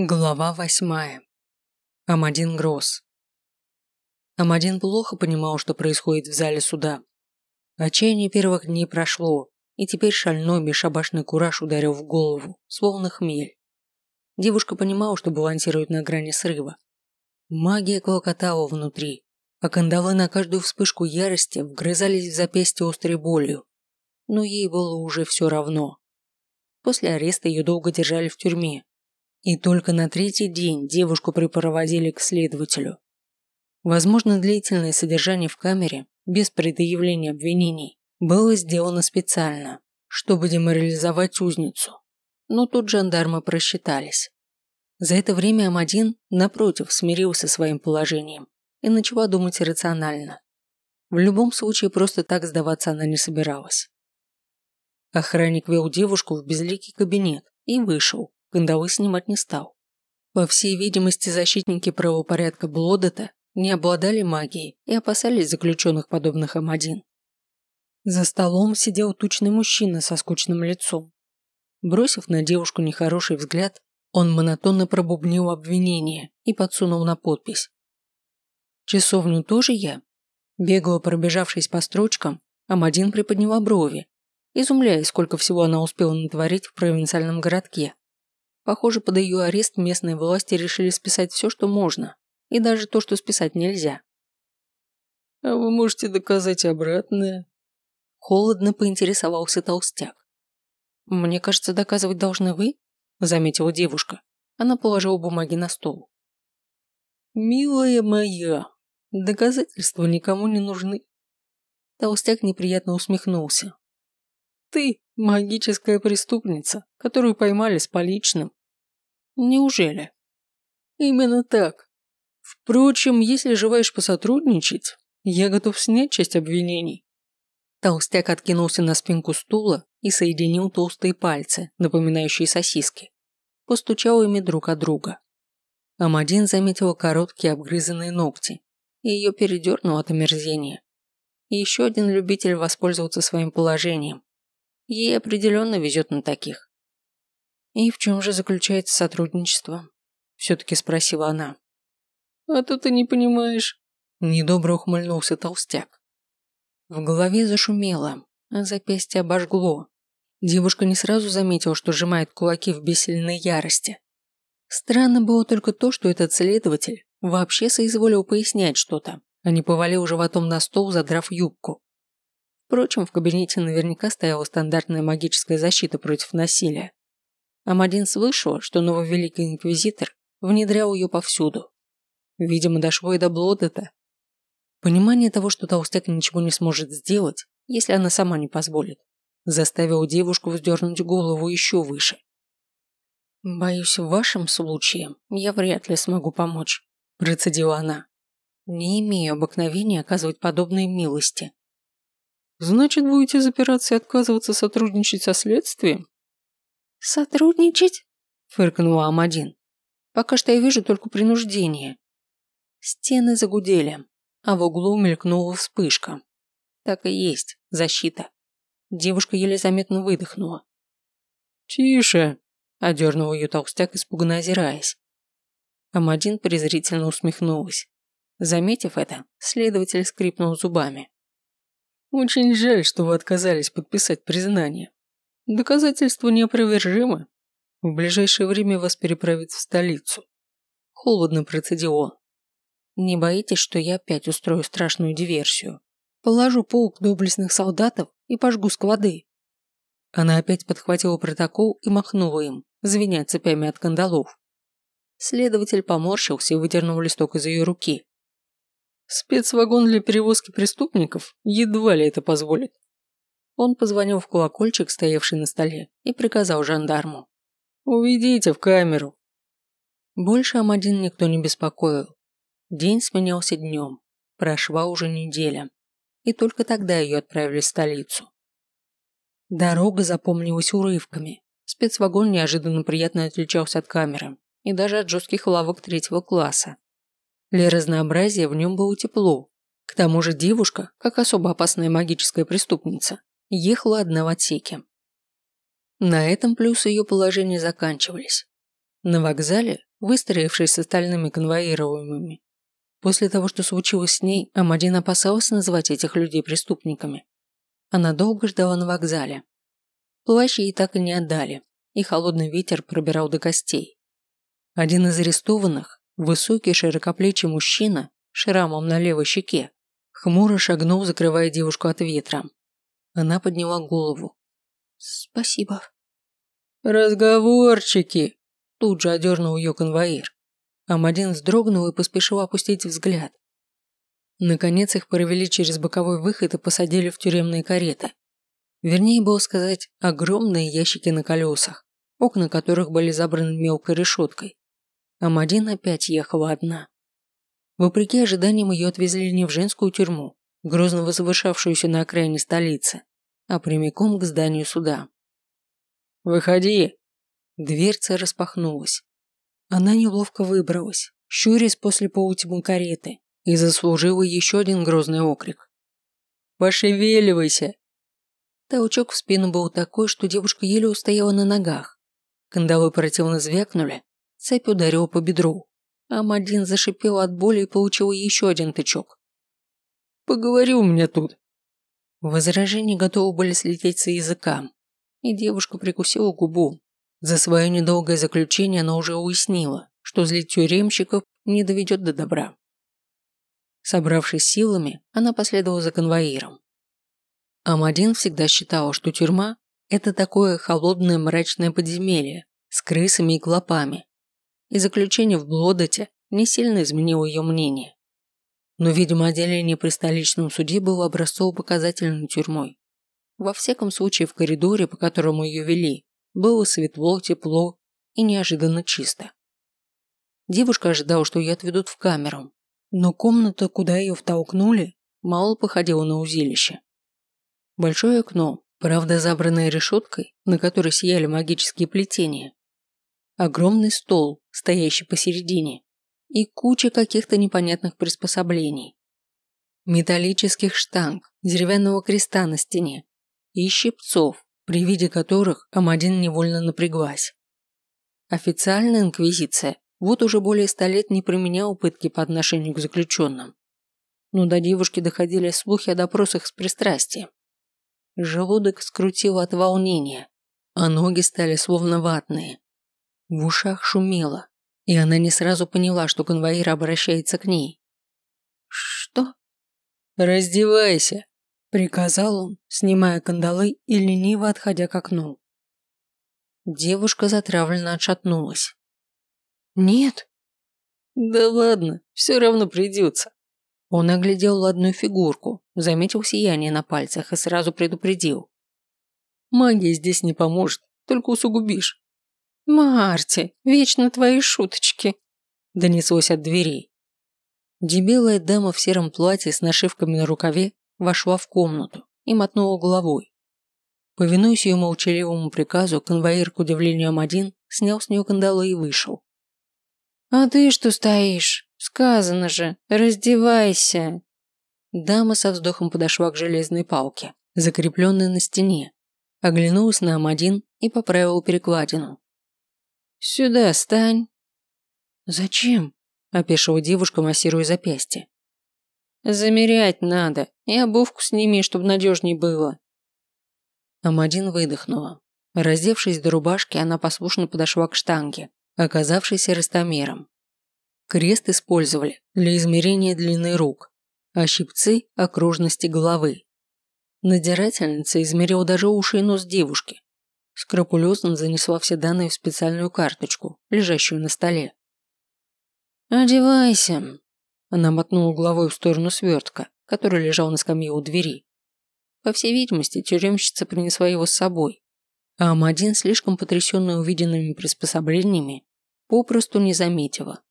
Глава восьмая. Амадин Гросс. Амадин плохо понимал, что происходит в зале суда. Отчаяние первых дней прошло, и теперь шальной бесшабашный кураж ударил в голову, словно хмель. Девушка понимала, что балансирует на грани срыва. Магия клокотала внутри, а кандалы на каждую вспышку ярости вгрызались в запястье острой болью. Но ей было уже все равно. После ареста ее долго держали в тюрьме, и только на третий день девушку припроводили к следователю. Возможно, длительное содержание в камере, без предъявления обвинений, было сделано специально, чтобы деморализовать узницу. Но тут жандармы просчитались. За это время М1, напротив, смирился своим положением и начала думать рационально. В любом случае, просто так сдаваться она не собиралась. Охранник вел девушку в безликий кабинет и вышел, Кандалы снимать не стал. По всей видимости, защитники правопорядка Блодета не обладали магией и опасались заключенных, подобных М1. За столом сидел тучный мужчина со скучным лицом. Бросив на девушку нехороший взгляд, он монотонно пробубнил обвинение и подсунул на подпись. «Часовню тоже я?» Бегло пробежавшись по строчкам, Амадин приподняла брови, изумляясь, сколько всего она успела натворить в провинциальном городке. Похоже, под ее арест местные власти решили списать все, что можно, и даже то, что списать нельзя. «А вы можете доказать обратное?» Холодно поинтересовался толстяк. «Мне кажется, доказывать должны вы?» – заметила девушка. Она положила бумаги на стол. «Милая моя, доказательства никому не нужны». Толстяк неприятно усмехнулся. «Ты – магическая преступница, которую поймали с поличным. Неужели? Именно так. Впрочем, если желаешь посотрудничать, я готов снять часть обвинений. Толстяк откинулся на спинку стула и соединил толстые пальцы, напоминающие сосиски. Постучал ими друг от друга. Амадин заметила короткие обгрызанные ногти, и ее передернуло от омерзения. еще один любитель воспользоваться своим положением. Ей определенно везет на таких. «И в чем же заключается сотрудничество?» Все-таки спросила она. «А то ты не понимаешь». Недобро ухмыльнулся толстяк. В голове зашумело, а запястье обожгло. Девушка не сразу заметила, что сжимает кулаки в бессильной ярости. Странно было только то, что этот следователь вообще соизволил пояснять что-то, а не повалил животом на стол, задрав юбку. Впрочем, в кабинете наверняка стояла стандартная магическая защита против насилия. Амадин слышал, что новый великий инквизитор внедрял ее повсюду. Видимо, дошло и до Блодета. Понимание того, что толстяк ничего не сможет сделать, если она сама не позволит, заставило девушку вздернуть голову еще выше. «Боюсь, в вашем случае я вряд ли смогу помочь», – процедила она. «Не имею обыкновения оказывать подобные милости». «Значит, будете запираться и отказываться сотрудничать со следствием?» «Сотрудничать?» – фыркнула Амадин. «Пока что я вижу только принуждение». Стены загудели, а в углу мелькнула вспышка. Так и есть, защита. Девушка еле заметно выдохнула. «Тише!» – одернул ее толстяк, испуганно озираясь. Амадин презрительно усмехнулась. Заметив это, следователь скрипнул зубами. «Очень жаль, что вы отказались подписать признание. Доказательство неопровержимо. В ближайшее время вас переправят в столицу. Холодно процедил. Не боитесь, что я опять устрою страшную диверсию? Положу полк доблестных солдатов и пожгу склады. Она опять подхватила протокол и махнула им, звеня цепями от кандалов. Следователь поморщился и выдернул листок из ее руки. Спецвагон для перевозки преступников едва ли это позволит. Он позвонил в колокольчик, стоявший на столе, и приказал жандарму. «Уведите в камеру». Больше Амадин никто не беспокоил. День сменялся днем. Прошла уже неделя. И только тогда ее отправили в столицу. Дорога запомнилась урывками. Спецвагон неожиданно приятно отличался от камеры и даже от жестких лавок третьего класса. Для разнообразия в нем было тепло. К тому же девушка, как особо опасная магическая преступница, ехала одна в отсеке. На этом плюсы ее положения заканчивались. На вокзале, выстроившись с остальными конвоируемыми, после того, что случилось с ней, Амадин опасалась называть этих людей преступниками. Она долго ждала на вокзале. Плащ ей так и не отдали, и холодный ветер пробирал до костей. Один из арестованных, высокий широкоплечий мужчина, шрамом на левой щеке, хмуро шагнул, закрывая девушку от ветра. Она подняла голову. «Спасибо». «Разговорчики!» Тут же одернул ее конвоир. Амадин вздрогнул и поспешил опустить взгляд. Наконец их провели через боковой выход и посадили в тюремные кареты. Вернее было сказать, огромные ящики на колесах, окна которых были забраны мелкой решеткой. Амадин опять ехала одна. Вопреки ожиданиям ее отвезли не в женскую тюрьму, грозно возвышавшуюся на окраине столицы, а прямиком к зданию суда. «Выходи!» Дверца распахнулась. Она неловко выбралась, щурясь после полутьмы кареты, и заслужила еще один грозный окрик. «Пошевеливайся!» Толчок в спину был такой, что девушка еле устояла на ногах. Кандалы противно звякнули, цепь ударила по бедру. Амадин зашипел от боли и получил еще один тычок. «Поговори у меня тут!» Возражения готовы были слететь с языка, и девушка прикусила губу. За свое недолгое заключение она уже уяснила, что злить тюремщиков не доведет до добра. Собравшись силами, она последовала за конвоиром. Амадин всегда считал, что тюрьма – это такое холодное мрачное подземелье с крысами и клопами, и заключение в Блодоте не сильно изменило ее мнение. Но, видимо, отделение при столичном суде было образцово-показательной тюрьмой. Во всяком случае, в коридоре, по которому ее вели, было светло, тепло и неожиданно чисто. Девушка ожидала, что ее отведут в камеру, но комната, куда ее втолкнули, мало походила на узилище. Большое окно, правда забранное решеткой, на которой сияли магические плетения. Огромный стол, стоящий посередине, и куча каких-то непонятных приспособлений. Металлических штанг, деревянного креста на стене и щипцов, при виде которых Амадин невольно напряглась. Официальная инквизиция вот уже более ста лет не применяла пытки по отношению к заключенным. Но до девушки доходили слухи о допросах с пристрастием. Желудок скрутило от волнения, а ноги стали словно ватные. В ушах шумело, и она не сразу поняла, что конвоир обращается к ней. «Что?» «Раздевайся», – приказал он, снимая кандалы и лениво отходя к окну. Девушка затравленно отшатнулась. «Нет». «Да ладно, все равно придется». Он оглядел ладную фигурку, заметил сияние на пальцах и сразу предупредил. «Магия здесь не поможет, только усугубишь. «Марти, вечно твои шуточки!» – донеслось от дверей. Дебелая дама в сером платье с нашивками на рукаве вошла в комнату и мотнула головой. Повинуясь ее молчаливому приказу, конвоир, к удивлению Амадин, снял с нее кандалы и вышел. «А ты что стоишь? Сказано же, раздевайся!» Дама со вздохом подошла к железной палке, закрепленной на стене, оглянулась на Амадин и поправила перекладину. «Сюда стань». «Зачем?» – опешила девушка, массируя запястье. «Замерять надо, и обувку сними, чтобы надежней было». Амадин выдохнула. Раздевшись до рубашки, она послушно подошла к штанге, оказавшейся ростомером. Крест использовали для измерения длины рук, а щипцы – окружности головы. Надирательница измерила даже уши и нос девушки, скрупулезно занесла все данные в специальную карточку, лежащую на столе. «Одевайся!» Она мотнула головой в сторону свертка, который лежал на скамье у двери. По всей видимости, тюремщица принесла его с собой, а Амадин, слишком потрясенный увиденными приспособлениями, попросту не заметила.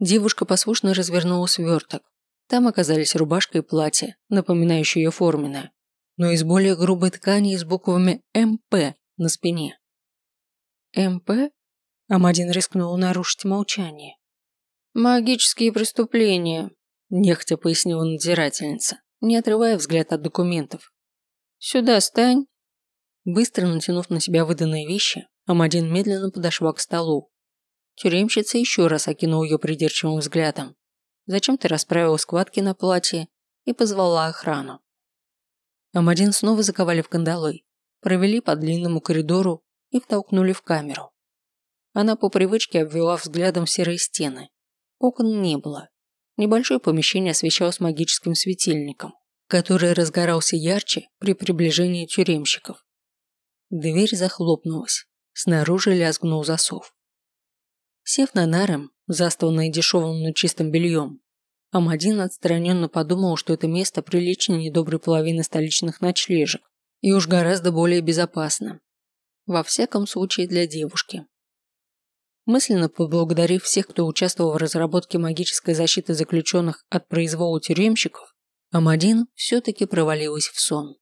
Девушка послушно развернула сверток. Там оказались рубашка и платье, напоминающие ее форменное, но из более грубой ткани с буквами «МП» на спине. МП? Амадин рискнул нарушить молчание. «Магические преступления», – нехотя пояснила надзирательница, не отрывая взгляд от документов. «Сюда стань». Быстро натянув на себя выданные вещи, Амадин медленно подошла к столу, Тюремщица еще раз окинула ее придирчивым взглядом. Зачем-то расправила складки на платье и позвала охрану. Амадин снова заковали в кандалы, провели по длинному коридору и втолкнули в камеру. Она по привычке обвела взглядом серые стены. Окон не было. Небольшое помещение освещалось магическим светильником, который разгорался ярче при приближении тюремщиков. Дверь захлопнулась. Снаружи лязгнул засов. Сев на нарем, застланное дешевым, но чистым бельем, Амадин отстраненно подумал, что это место приличнее недоброй половины столичных ночлежек и уж гораздо более безопасно. Во всяком случае для девушки. Мысленно поблагодарив всех, кто участвовал в разработке магической защиты заключенных от произвола тюремщиков, Амадин все-таки провалилась в сон.